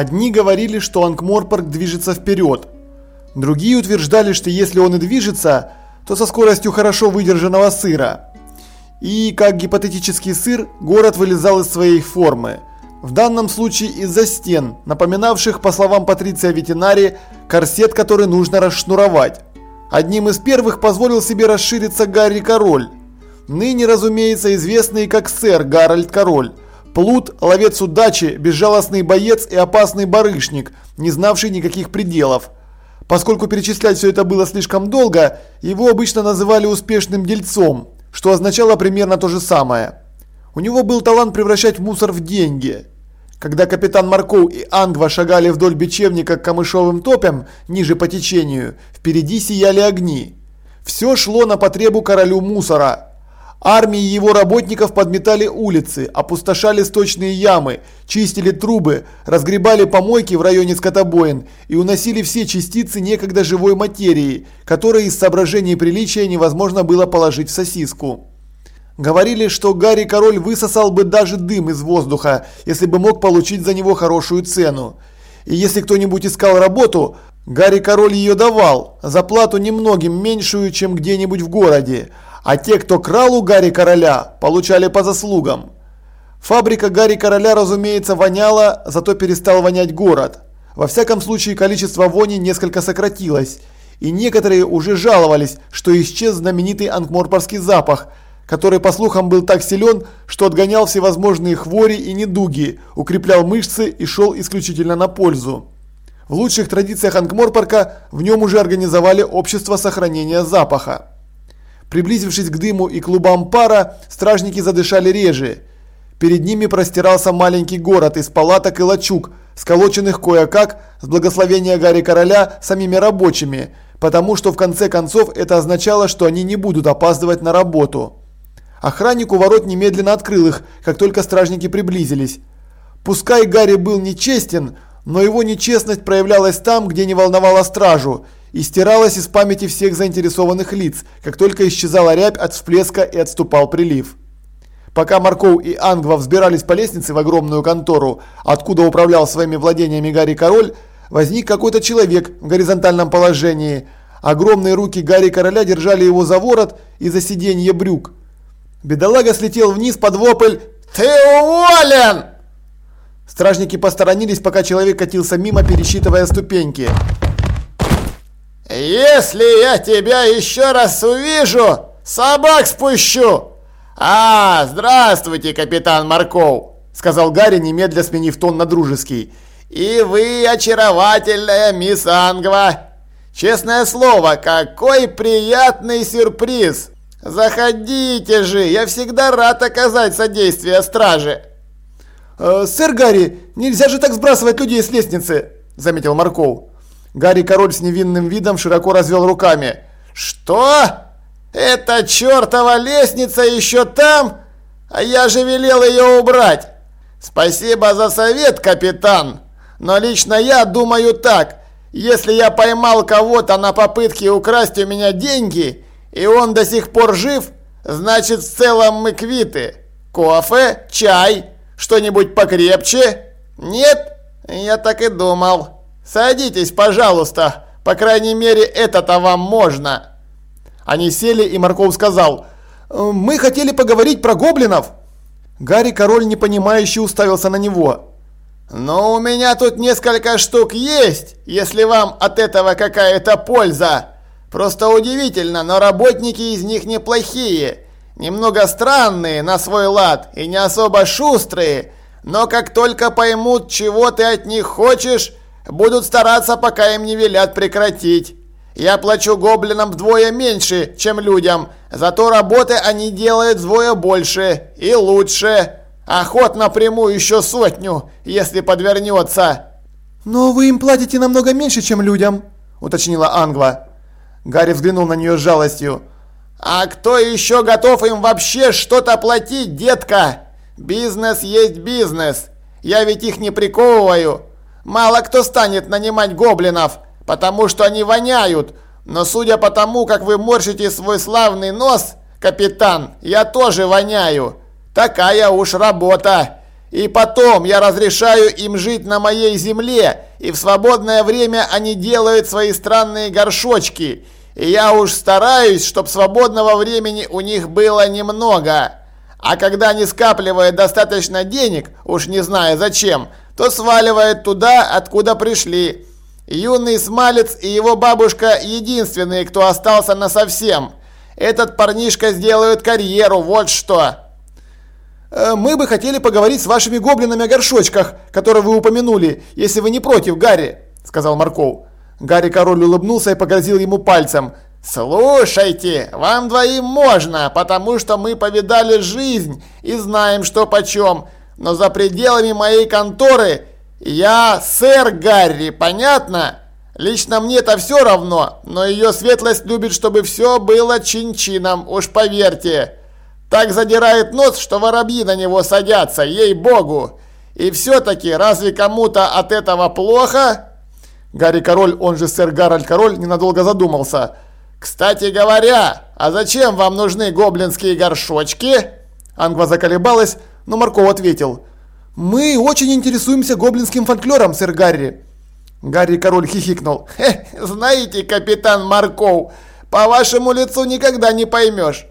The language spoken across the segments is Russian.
Одни говорили, что Анкморпорг движется вперед. Другие утверждали, что если он и движется, то со скоростью хорошо выдержанного сыра. И, как гипотетический сыр, город вылезал из своей формы. В данном случае из-за стен, напоминавших, по словам Патриция Ветинари, корсет, который нужно расшнуровать. Одним из первых позволил себе расшириться Гарри Король. Ныне, разумеется, известный как сэр Гарольд Король. Плут, ловец удачи, безжалостный боец и опасный барышник, не знавший никаких пределов. Поскольку перечислять все это было слишком долго, его обычно называли успешным дельцом, что означало примерно то же самое. У него был талант превращать мусор в деньги. Когда капитан Марков и Ангва шагали вдоль бечевника к камышовым топям, ниже по течению, впереди сияли огни. Все шло на потребу королю мусора. Армии его работников подметали улицы, опустошали сточные ямы, чистили трубы, разгребали помойки в районе скотобоин и уносили все частицы некогда живой материи, которые из соображений приличия невозможно было положить в сосиску. Говорили, что Гарри Король высосал бы даже дым из воздуха, если бы мог получить за него хорошую цену. И если кто-нибудь искал работу, Гарри Король ее давал, за плату немногим меньшую, чем где-нибудь в городе, а те, кто крал у Гарри Короля, получали по заслугам. Фабрика Гарри Короля, разумеется, воняла, зато перестал вонять город. Во всяком случае, количество вони несколько сократилось, и некоторые уже жаловались, что исчез знаменитый анкморпорский запах, который, по слухам, был так силен, что отгонял всевозможные хвори и недуги, укреплял мышцы и шел исключительно на пользу. В лучших традициях Анкморпорка в нем уже организовали общество сохранения запаха. Приблизившись к дыму и клубам пара, стражники задышали реже. Перед ними простирался маленький город из палаток и лачуг, сколоченных кое-как с благословения Гарри Короля самими рабочими, потому что в конце концов это означало, что они не будут опаздывать на работу. Охранник у ворот немедленно открыл их, как только стражники приблизились. Пускай Гарри был нечестен, но его нечестность проявлялась там, где не волновала стражу – и стиралась из памяти всех заинтересованных лиц, как только исчезала рябь от всплеска и отступал прилив. Пока Марков и Ангва взбирались по лестнице в огромную контору, откуда управлял своими владениями Гарри Король, возник какой-то человек в горизонтальном положении. Огромные руки Гарри Короля держали его за ворот и за сиденье брюк. Бедолага слетел вниз под вопль «Ты уволен!». Стражники посторонились, пока человек катился мимо, пересчитывая ступеньки. «Если я тебя еще раз увижу, собак спущу!» «А, здравствуйте, капитан Марков!» Сказал Гарри, немедля сменив тон на дружеский. «И вы очаровательная мисс Ангва! Честное слово, какой приятный сюрприз! Заходите же, я всегда рад оказать содействие страже!» э, «Сэр Гарри, нельзя же так сбрасывать людей с лестницы!» Заметил Марков. Гарри Король с невинным видом широко развел руками. «Что? Эта чертова лестница еще там? А я же велел ее убрать! Спасибо за совет, капитан! Но лично я думаю так. Если я поймал кого-то на попытке украсть у меня деньги, и он до сих пор жив, значит в целом мы квиты. Кофе? Чай? Что-нибудь покрепче? Нет? Я так и думал». «Садитесь, пожалуйста. По крайней мере, это-то вам можно». Они сели, и Марков сказал, «Мы хотели поговорить про гоблинов». Гарри Король непонимающе уставился на него. «Но у меня тут несколько штук есть, если вам от этого какая-то польза. Просто удивительно, но работники из них неплохие. Немного странные на свой лад и не особо шустрые, но как только поймут, чего ты от них хочешь, Будут стараться, пока им не велят прекратить. Я плачу гоблинам вдвое меньше, чем людям, зато работы они делают вдвое больше и лучше. Охот напрямую еще сотню, если подвернется. «Но вы им платите намного меньше, чем людям», – уточнила Ангва. Гарри взглянул на нее с жалостью. «А кто еще готов им вообще что-то платить, детка? Бизнес есть бизнес. Я ведь их не приковываю. Мало кто станет нанимать гоблинов, потому что они воняют. Но судя по тому, как вы морщите свой славный нос, капитан, я тоже воняю. Такая уж работа. И потом я разрешаю им жить на моей земле, и в свободное время они делают свои странные горшочки. И я уж стараюсь, чтобы свободного времени у них было немного. А когда они скапливают достаточно денег, уж не знаю зачем, то сваливают туда, откуда пришли. Юный Смалец и его бабушка единственные, кто остался на совсем. Этот парнишка сделает карьеру, вот что. Э, «Мы бы хотели поговорить с вашими гоблинами о горшочках, которые вы упомянули, если вы не против, Гарри», – сказал Марков. Гарри Король улыбнулся и погрозил ему пальцем. «Слушайте, вам двоим можно, потому что мы повидали жизнь и знаем, что почем. Но за пределами моей конторы я сэр Гарри, понятно? Лично мне-то все равно, но ее светлость любит, чтобы все было чин-чином, уж поверьте». Так задирает нос, что воробьи на него садятся, ей-богу. И все-таки, разве кому-то от этого плохо? Гарри Король, он же сэр Гарольд Король, ненадолго задумался. «Кстати говоря, а зачем вам нужны гоблинские горшочки?» Ангва заколебалась, но Марков ответил. «Мы очень интересуемся гоблинским фольклором, сэр Гарри». Гарри Король хихикнул. «Хе, знаете, капитан Марков, по вашему лицу никогда не поймешь.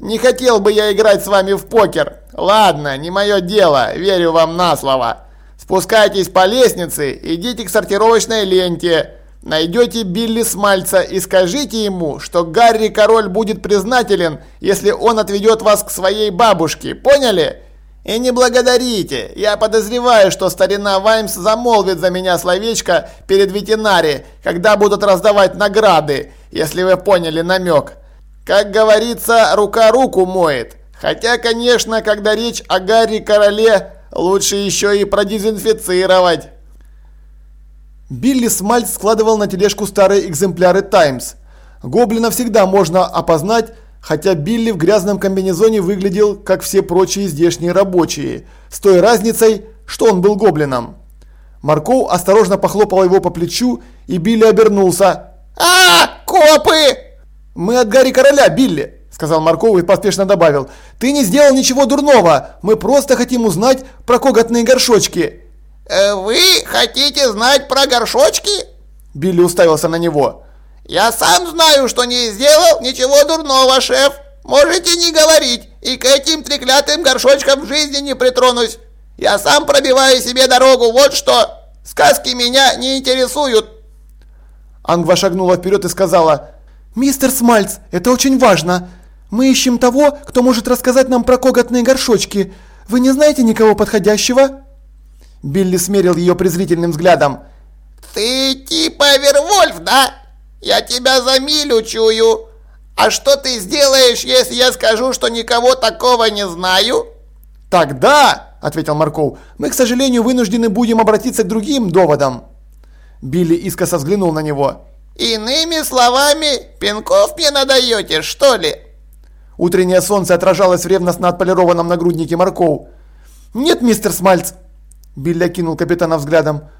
Не хотел бы я играть с вами в покер. Ладно, не мое дело, верю вам на слово. Спускайтесь по лестнице, идите к сортировочной ленте. Найдете Билли Смальца и скажите ему, что Гарри Король будет признателен, если он отведет вас к своей бабушке. Поняли? И не благодарите. Я подозреваю, что старина Ваймс замолвит за меня словечко перед ветеринарией, когда будут раздавать награды, если вы поняли намек. Как говорится, рука руку моет. Хотя, конечно, когда речь о Гарри Короле, лучше еще и продезинфицировать. Билли Смальт складывал на тележку старые экземпляры «Таймс». Гоблина всегда можно опознать, хотя Билли в грязном комбинезоне выглядел, как все прочие здешние рабочие, с той разницей, что он был гоблином. Марков осторожно похлопал его по плечу, и Билли обернулся. «А, копы!» «Мы от Гарри Короля, Билли!» – сказал Марков и поспешно добавил. «Ты не сделал ничего дурного! Мы просто хотим узнать про коготные горшочки!» э, «Вы хотите знать про горшочки?» Билли уставился на него. «Я сам знаю, что не сделал ничего дурного, шеф! Можете не говорить, и к этим треклятым горшочкам в жизни не притронусь! Я сам пробиваю себе дорогу, вот что! Сказки меня не интересуют!» Ангва шагнула вперед и сказала «Мистер Смальц, это очень важно. Мы ищем того, кто может рассказать нам про коготные горшочки. Вы не знаете никого подходящего?» Билли смерил ее презрительным взглядом. «Ты типа Вервольф, да? Я тебя за милю чую. А что ты сделаешь, если я скажу, что никого такого не знаю?» «Тогда», — ответил Марков, — «мы, к сожалению, вынуждены будем обратиться к другим доводам». Билли искоса взглянул на него. Иными словами, пинков мне надаете, что ли? Утреннее солнце отражалось в ревностно отполированном нагруднике Марков. «Нет, мистер Смальц!» Билли окинул капитана взглядом.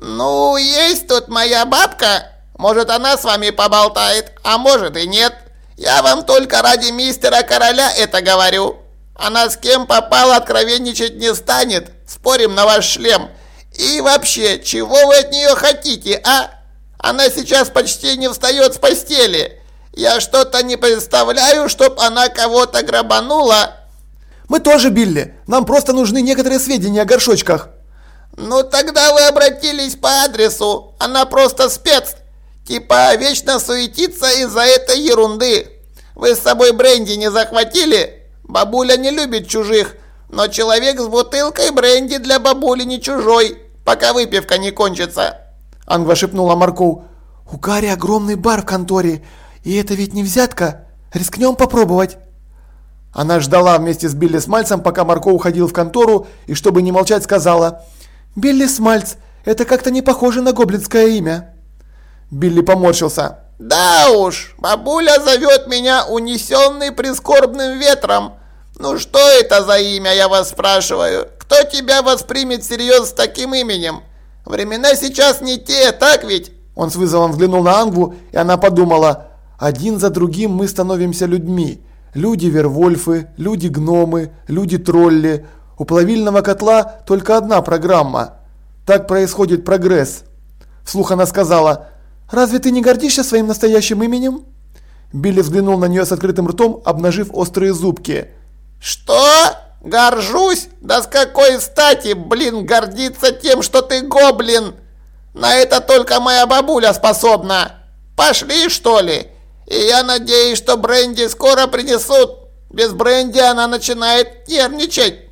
«Ну, есть тут моя бабка. Может, она с вами поболтает, а может и нет. Я вам только ради мистера короля это говорю. Она с кем попала откровенничать не станет. Спорим на ваш шлем. И вообще, чего вы от нее хотите, а?» Она сейчас почти не встает с постели. Я что-то не представляю, чтоб она кого-то грабанула. Мы тоже, Билли. Нам просто нужны некоторые сведения о горшочках. Ну тогда вы обратились по адресу. Она просто спец. Типа вечно суетится из-за этой ерунды. Вы с собой бренди не захватили? Бабуля не любит чужих. Но человек с бутылкой бренди для бабули не чужой, пока выпивка не кончится. Ангва шепнула Марков. «У Гарри огромный бар в конторе, и это ведь не взятка. Рискнем попробовать». Она ждала вместе с Билли Смальцем, пока Марко уходил в контору, и чтобы не молчать, сказала «Билли Смальц, это как-то не похоже на гоблинское имя». Билли поморщился. «Да уж, бабуля зовет меня унесенный прискорбным ветром. Ну что это за имя, я вас спрашиваю? Кто тебя воспримет всерьез с таким именем? Времена сейчас не те, так ведь?» Он с вызовом взглянул на Ангву, и она подумала, «Один за другим мы становимся людьми. Люди-вервольфы, люди-гномы, люди-тролли. У плавильного котла только одна программа. Так происходит прогресс. Вслух она сказала, «Разве ты не гордишься своим настоящим именем?» Билли взглянул на нее с открытым ртом, обнажив острые зубки. «Что? Горжусь? Да с какой стати, блин, гордиться тем, что ты гоблин? На это только моя бабуля способна. Пошли, что ли? И я надеюсь, что бренди скоро принесут. Без бренди она начинает нервничать».